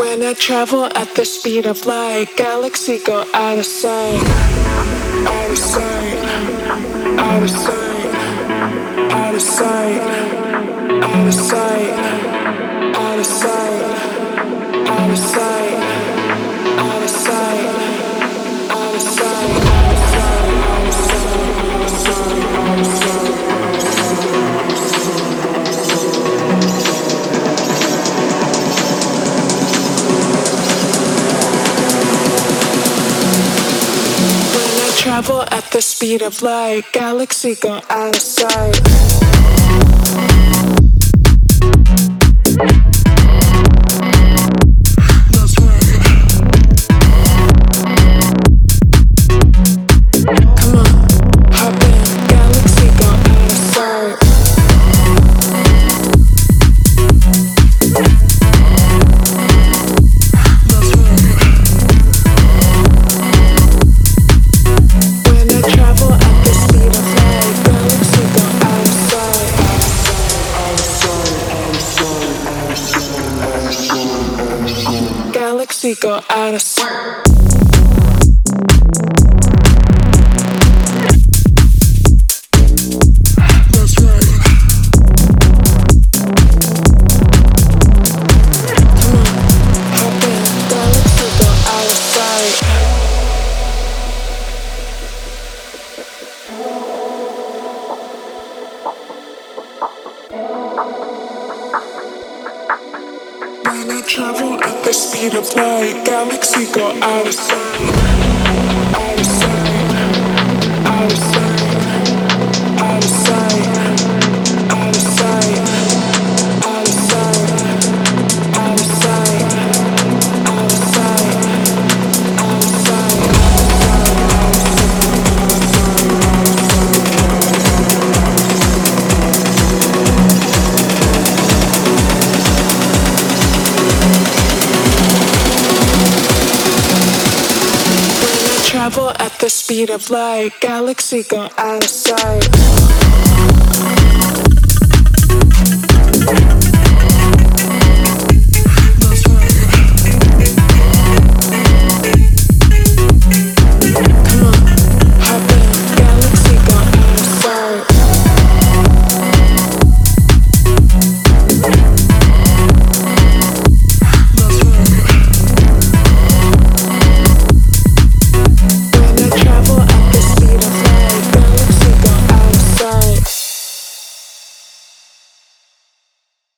When I travel at the speed of light, galaxy go out of sight. Out of sight. Out of sight. Out of sight. Out of sight. Out of sight. Out of sight. Travel at the speed of light, galaxy gone out of sight. Galaxy go out of sight. Travel at the speed of light. Galaxy go out of sight. Travel at the speed of light. Galaxy gone out of sight.